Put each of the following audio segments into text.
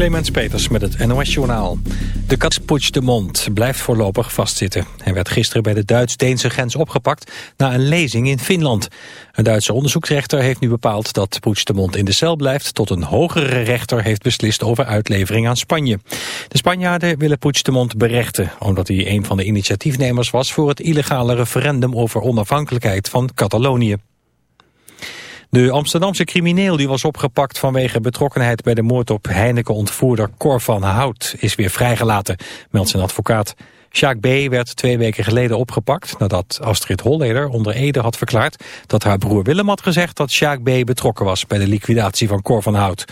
Clemens Peters met het NOS-journaal. De kat de Mond blijft voorlopig vastzitten. Hij werd gisteren bij de Duits-Deense grens opgepakt na een lezing in Finland. Een Duitse onderzoeksrechter heeft nu bepaald dat de Mond in de cel blijft... tot een hogere rechter heeft beslist over uitlevering aan Spanje. De Spanjaarden willen de Mond berechten... omdat hij een van de initiatiefnemers was voor het illegale referendum over onafhankelijkheid van Catalonië. De Amsterdamse crimineel die was opgepakt vanwege betrokkenheid bij de moord op Heineken-ontvoerder Cor van Hout is weer vrijgelaten, meldt zijn advocaat. Jacques B. werd twee weken geleden opgepakt nadat Astrid Holleder onder Ede had verklaard dat haar broer Willem had gezegd dat Jacques B. betrokken was bij de liquidatie van Cor van Hout.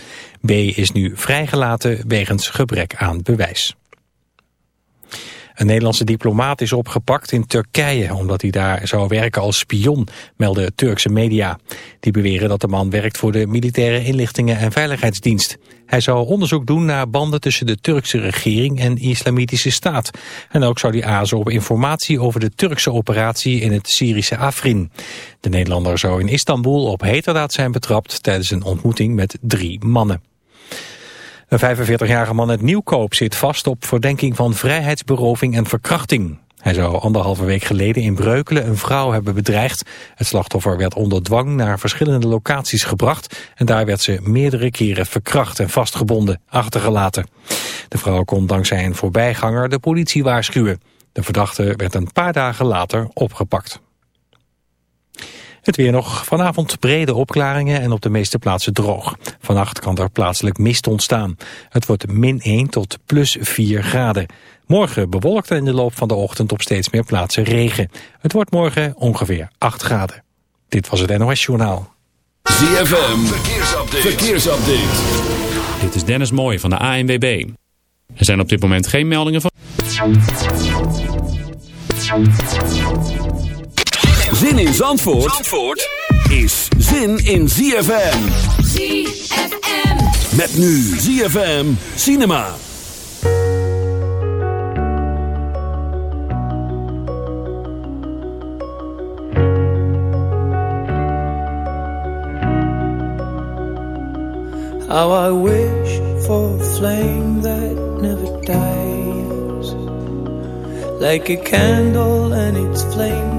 B. is nu vrijgelaten wegens gebrek aan bewijs. Een Nederlandse diplomaat is opgepakt in Turkije... omdat hij daar zou werken als spion, melden Turkse media. Die beweren dat de man werkt voor de Militaire Inlichtingen en Veiligheidsdienst. Hij zou onderzoek doen naar banden tussen de Turkse regering en Islamitische Staat. En ook zou hij azen op informatie over de Turkse operatie in het Syrische Afrin. De Nederlander zou in Istanbul op heterdaad zijn betrapt... tijdens een ontmoeting met drie mannen. Een 45-jarige man uit Nieuwkoop zit vast op verdenking van vrijheidsberoving en verkrachting. Hij zou anderhalve week geleden in Breukelen een vrouw hebben bedreigd. Het slachtoffer werd onder dwang naar verschillende locaties gebracht... en daar werd ze meerdere keren verkracht en vastgebonden, achtergelaten. De vrouw kon dankzij een voorbijganger de politie waarschuwen. De verdachte werd een paar dagen later opgepakt. Het weer nog. Vanavond brede opklaringen en op de meeste plaatsen droog. Vannacht kan er plaatselijk mist ontstaan. Het wordt min 1 tot plus 4 graden. Morgen bewolkt en in de loop van de ochtend op steeds meer plaatsen regen. Het wordt morgen ongeveer 8 graden. Dit was het NOS Journaal. ZFM, verkeersupdate. verkeersupdate. Dit is Dennis Mooij van de ANWB. Er zijn op dit moment geen meldingen van... Zin in Zandvoort, Zandvoort is zin in ZFM. ZFM. Met nu ZFM Cinema. How I wish for a flame that never dies. Like a candle and its flame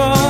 day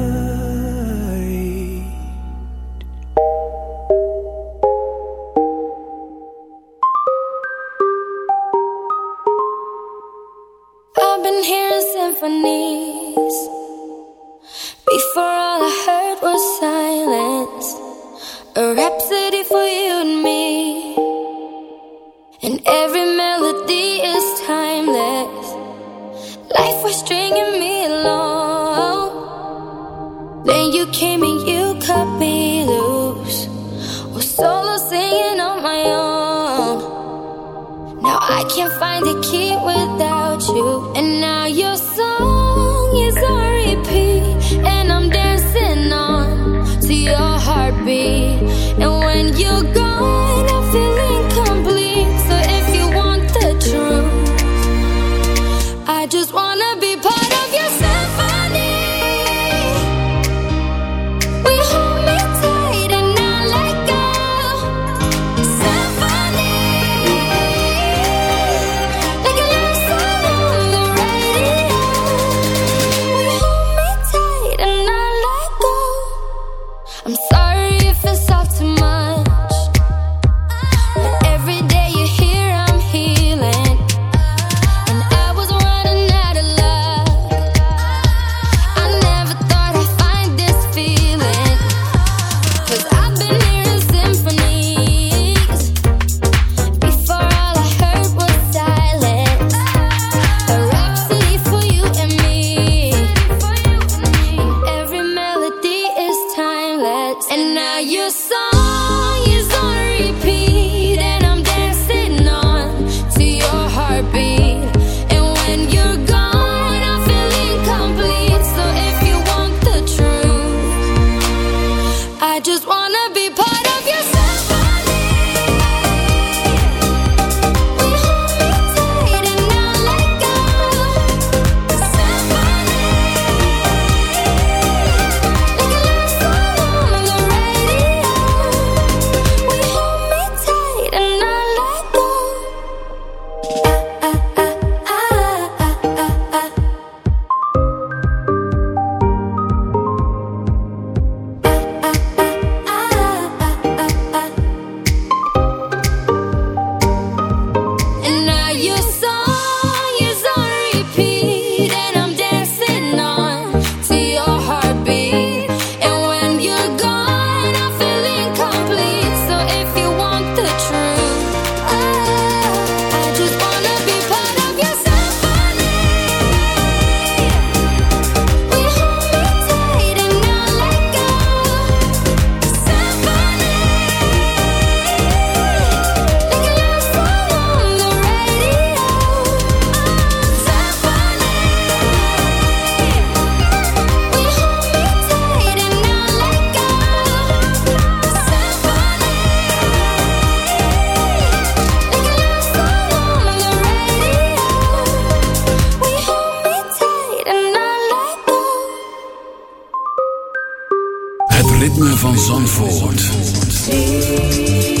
Zandvoort.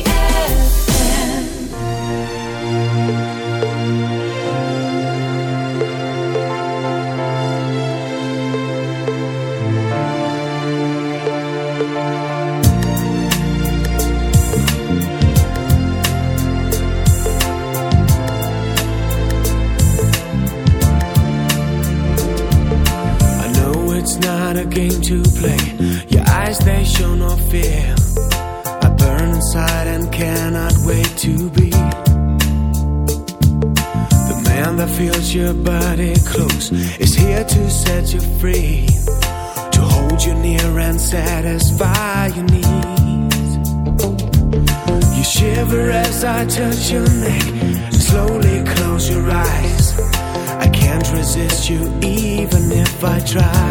try.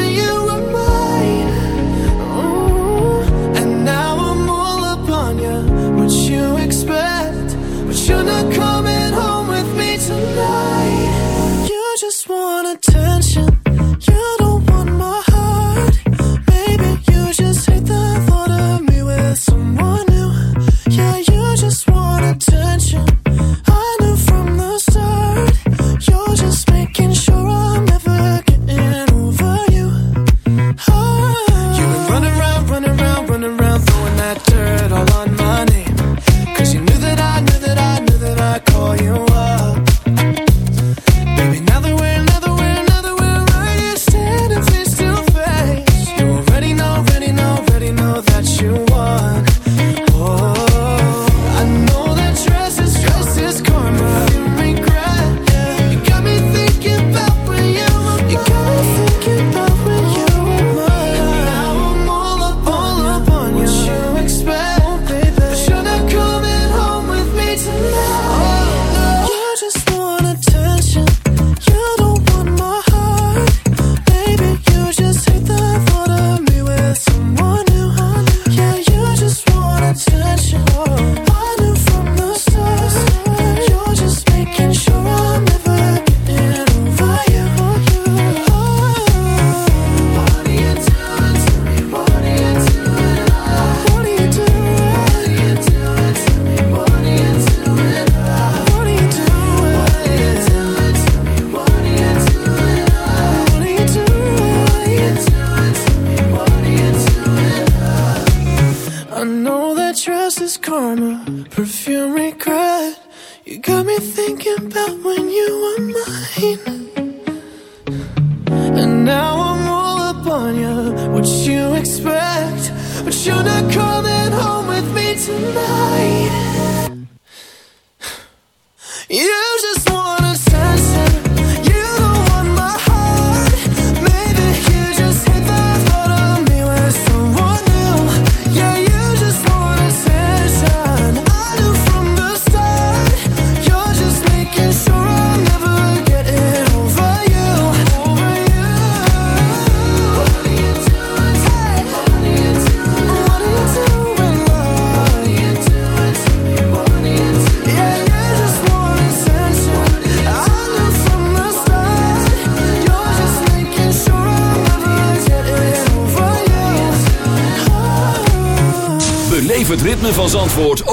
You just wanna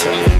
Talk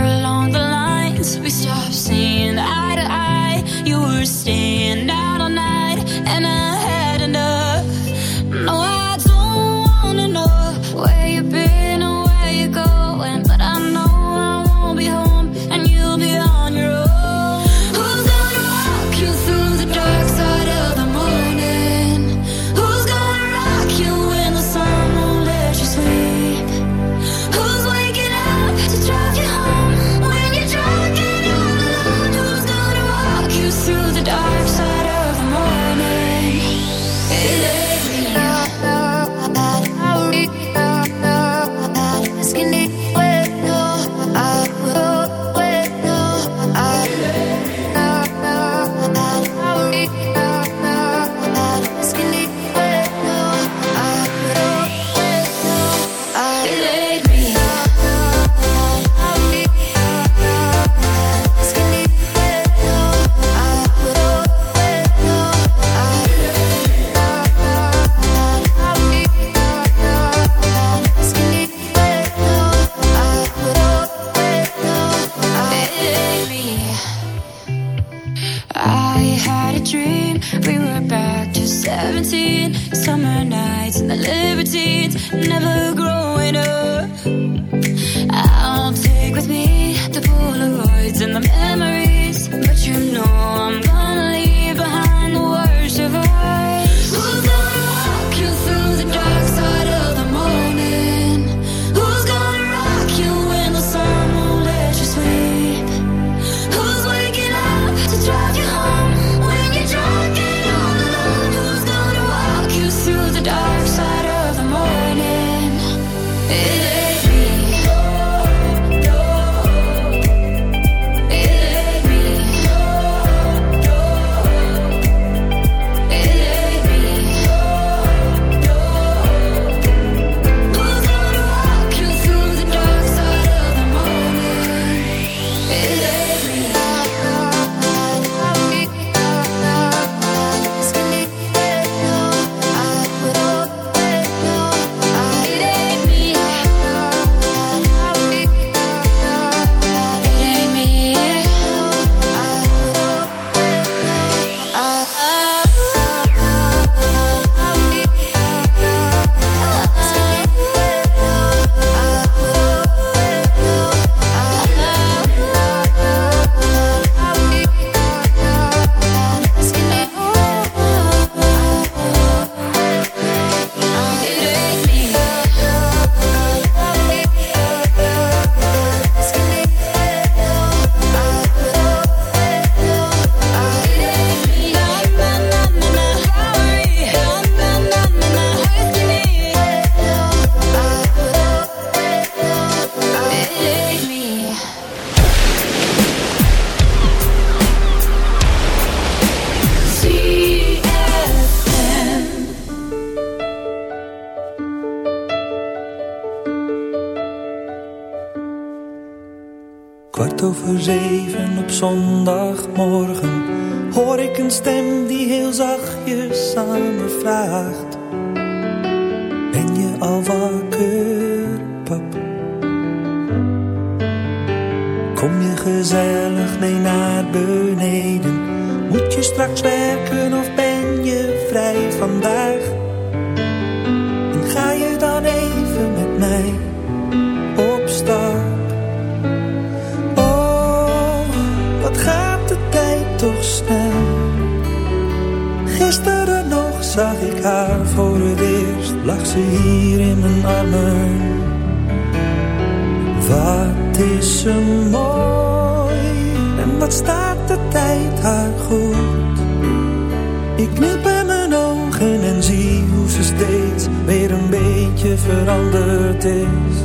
Ik knip in mijn ogen en zie hoe ze steeds weer een beetje veranderd is.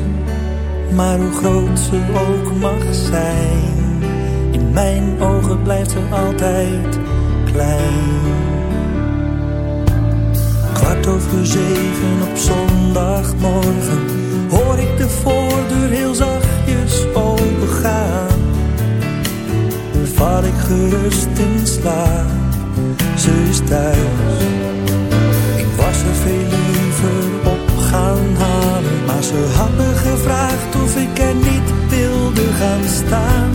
Maar hoe groot ze ook mag zijn, in mijn ogen blijft ze altijd klein. Kwart over zeven op zondagmorgen hoor ik de voordeur heel zachtjes opengaan. Val ik gerust in slaap, ze is thuis. Ik was er veel liever op gaan halen, maar ze had me gevraagd of ik er niet wilde gaan staan.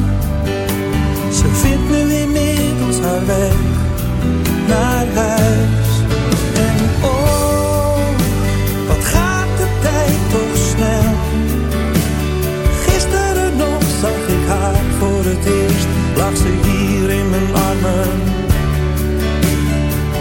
Ze vindt nu inmiddels haar weg naar huis. En oh, wat gaat de tijd toch snel. Gisteren nog zag ik haar voor het eerst, lag ze hier in mijn armen.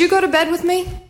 Would you go to bed with me?